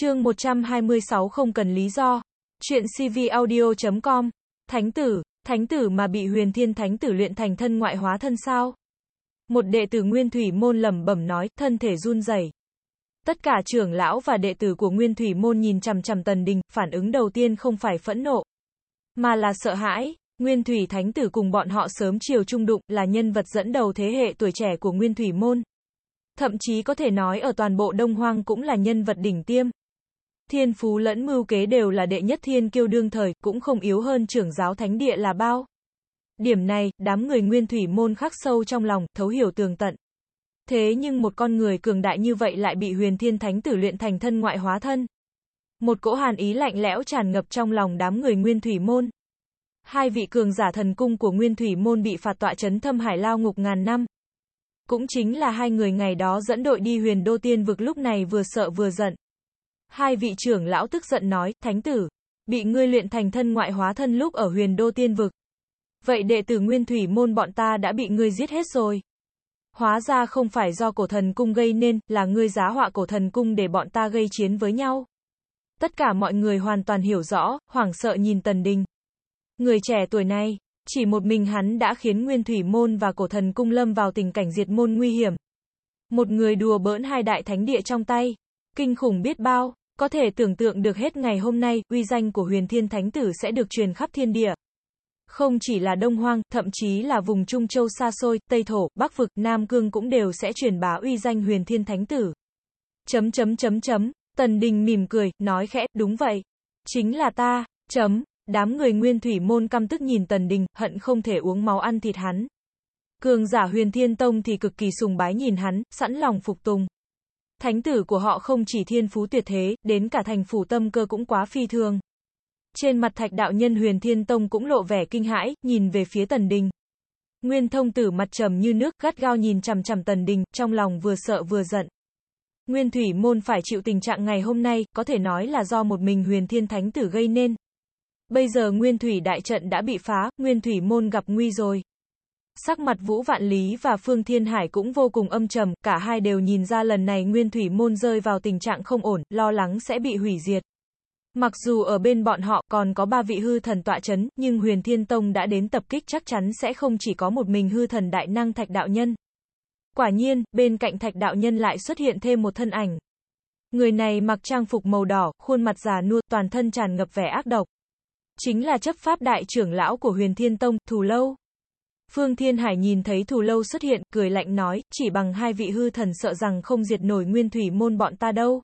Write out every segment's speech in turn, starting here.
Chương 126 không cần lý do. Chuyện cvaudio.com. Thánh tử, thánh tử mà bị huyền thiên thánh tử luyện thành thân ngoại hóa thân sao? Một đệ tử Nguyên Thủy Môn lẩm bẩm nói, thân thể run rẩy. Tất cả trưởng lão và đệ tử của Nguyên Thủy Môn nhìn chằm chằm Tần Đình, phản ứng đầu tiên không phải phẫn nộ, mà là sợ hãi. Nguyên Thủy Thánh Tử cùng bọn họ sớm chiều trung đụng, là nhân vật dẫn đầu thế hệ tuổi trẻ của Nguyên Thủy Môn. Thậm chí có thể nói ở toàn bộ Đông Hoang cũng là nhân vật đỉnh tiêm. Thiên phú lẫn mưu kế đều là đệ nhất thiên kiêu đương thời, cũng không yếu hơn trưởng giáo thánh địa là bao. Điểm này, đám người nguyên thủy môn khắc sâu trong lòng, thấu hiểu tường tận. Thế nhưng một con người cường đại như vậy lại bị huyền thiên thánh tử luyện thành thân ngoại hóa thân. Một cỗ hàn ý lạnh lẽo tràn ngập trong lòng đám người nguyên thủy môn. Hai vị cường giả thần cung của nguyên thủy môn bị phạt tọa chấn thâm hải lao ngục ngàn năm. Cũng chính là hai người ngày đó dẫn đội đi huyền đô tiên vực lúc này vừa sợ vừa giận. Hai vị trưởng lão tức giận nói, thánh tử, bị ngươi luyện thành thân ngoại hóa thân lúc ở huyền đô tiên vực. Vậy đệ tử nguyên thủy môn bọn ta đã bị ngươi giết hết rồi. Hóa ra không phải do cổ thần cung gây nên, là ngươi giá họa cổ thần cung để bọn ta gây chiến với nhau. Tất cả mọi người hoàn toàn hiểu rõ, hoảng sợ nhìn tần đình. Người trẻ tuổi này, chỉ một mình hắn đã khiến nguyên thủy môn và cổ thần cung lâm vào tình cảnh diệt môn nguy hiểm. Một người đùa bỡn hai đại thánh địa trong tay. Kinh khủng biết bao. Có thể tưởng tượng được hết ngày hôm nay, uy danh của huyền thiên thánh tử sẽ được truyền khắp thiên địa. Không chỉ là Đông Hoang, thậm chí là vùng Trung Châu xa xôi, Tây Thổ, Bắc Vực, Nam Cương cũng đều sẽ truyền bá uy danh huyền thiên thánh tử. Chấm chấm chấm chấm, Tần Đình mỉm cười, nói khẽ, đúng vậy. Chính là ta, chấm, đám người nguyên thủy môn căm tức nhìn Tần Đình, hận không thể uống máu ăn thịt hắn. Cường giả huyền thiên tông thì cực kỳ sùng bái nhìn hắn, sẵn lòng phục tùng. Thánh tử của họ không chỉ thiên phú tuyệt thế, đến cả thành phủ tâm cơ cũng quá phi thường. Trên mặt thạch đạo nhân huyền thiên tông cũng lộ vẻ kinh hãi, nhìn về phía tần đình. Nguyên thông tử mặt trầm như nước, gắt gao nhìn chằm chằm tần đình, trong lòng vừa sợ vừa giận. Nguyên thủy môn phải chịu tình trạng ngày hôm nay, có thể nói là do một mình huyền thiên thánh tử gây nên. Bây giờ nguyên thủy đại trận đã bị phá, nguyên thủy môn gặp nguy rồi. Sắc mặt Vũ Vạn Lý và Phương Thiên Hải cũng vô cùng âm trầm, cả hai đều nhìn ra lần này Nguyên Thủy Môn rơi vào tình trạng không ổn, lo lắng sẽ bị hủy diệt. Mặc dù ở bên bọn họ còn có ba vị hư thần tọa chấn, nhưng Huyền Thiên Tông đã đến tập kích chắc chắn sẽ không chỉ có một mình hư thần đại năng Thạch Đạo Nhân. Quả nhiên, bên cạnh Thạch Đạo Nhân lại xuất hiện thêm một thân ảnh. Người này mặc trang phục màu đỏ, khuôn mặt già nua, toàn thân tràn ngập vẻ ác độc. Chính là chấp pháp đại trưởng lão của Huyền Thiên Tông, Thù Lâu. Phương Thiên Hải nhìn thấy Thù Lâu xuất hiện, cười lạnh nói, chỉ bằng hai vị hư thần sợ rằng không diệt nổi nguyên thủy môn bọn ta đâu.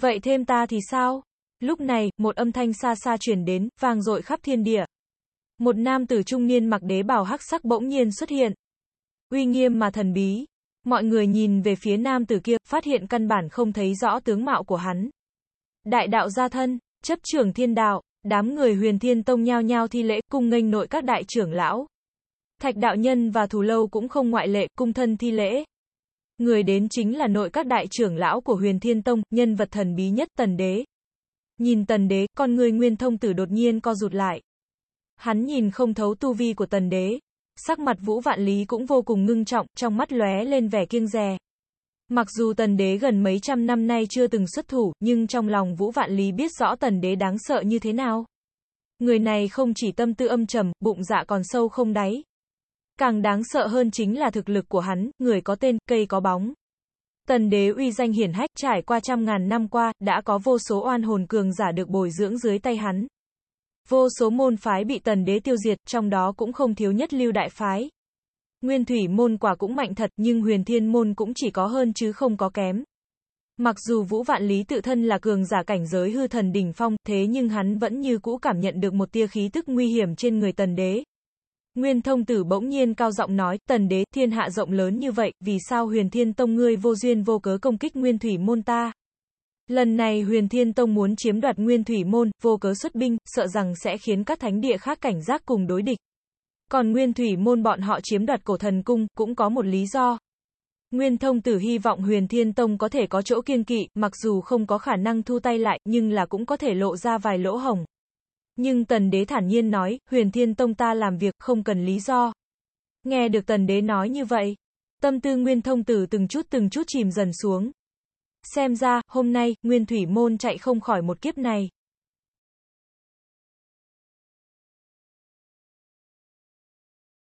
Vậy thêm ta thì sao? Lúc này, một âm thanh xa xa truyền đến, vang dội khắp thiên địa. Một nam tử trung niên mặc đế bào hắc sắc bỗng nhiên xuất hiện. Uy nghiêm mà thần bí. Mọi người nhìn về phía nam tử kia, phát hiện căn bản không thấy rõ tướng mạo của hắn. Đại đạo gia thân, chấp trưởng thiên đạo, đám người huyền thiên tông nhao nhao thi lễ, cung nghênh nội các đại trưởng lão. Thạch đạo nhân và thù lâu cũng không ngoại lệ, cung thân thi lễ. Người đến chính là nội các đại trưởng lão của huyền thiên tông, nhân vật thần bí nhất tần đế. Nhìn tần đế, con người nguyên thông tử đột nhiên co rụt lại. Hắn nhìn không thấu tu vi của tần đế. Sắc mặt vũ vạn lý cũng vô cùng ngưng trọng, trong mắt lóe lên vẻ kiêng dè. Mặc dù tần đế gần mấy trăm năm nay chưa từng xuất thủ, nhưng trong lòng vũ vạn lý biết rõ tần đế đáng sợ như thế nào. Người này không chỉ tâm tư âm trầm, bụng dạ còn sâu không đáy. Càng đáng sợ hơn chính là thực lực của hắn, người có tên, cây có bóng. Tần đế uy danh hiển hách trải qua trăm ngàn năm qua, đã có vô số oan hồn cường giả được bồi dưỡng dưới tay hắn. Vô số môn phái bị tần đế tiêu diệt, trong đó cũng không thiếu nhất lưu đại phái. Nguyên thủy môn quả cũng mạnh thật, nhưng huyền thiên môn cũng chỉ có hơn chứ không có kém. Mặc dù Vũ Vạn Lý tự thân là cường giả cảnh giới hư thần đỉnh phong, thế nhưng hắn vẫn như cũ cảm nhận được một tia khí tức nguy hiểm trên người tần đế. Nguyên thông tử bỗng nhiên cao giọng nói, tần đế, thiên hạ rộng lớn như vậy, vì sao huyền thiên tông ngươi vô duyên vô cớ công kích nguyên thủy môn ta? Lần này huyền thiên tông muốn chiếm đoạt nguyên thủy môn, vô cớ xuất binh, sợ rằng sẽ khiến các thánh địa khác cảnh giác cùng đối địch. Còn nguyên thủy môn bọn họ chiếm đoạt cổ thần cung, cũng có một lý do. Nguyên thông tử hy vọng huyền thiên tông có thể có chỗ kiên kỵ, mặc dù không có khả năng thu tay lại, nhưng là cũng có thể lộ ra vài lỗ hồng. Nhưng tần đế thản nhiên nói, huyền thiên tông ta làm việc, không cần lý do. Nghe được tần đế nói như vậy, tâm tư nguyên thông tử từng chút từng chút chìm dần xuống. Xem ra, hôm nay, Nguyên Thủy Môn chạy không khỏi một kiếp này.